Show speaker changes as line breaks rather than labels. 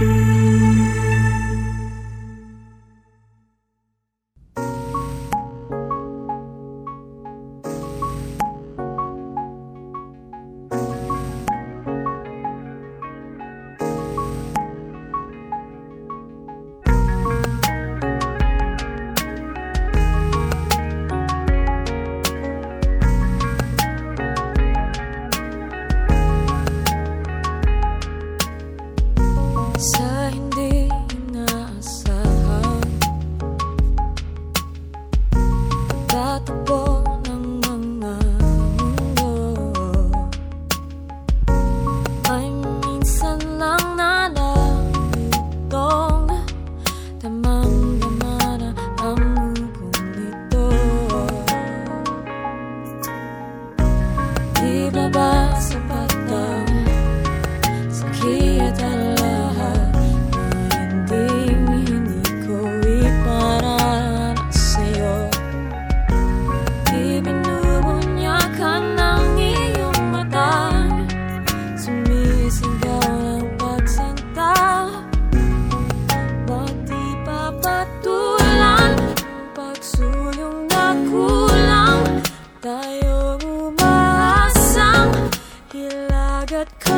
Thank dot com.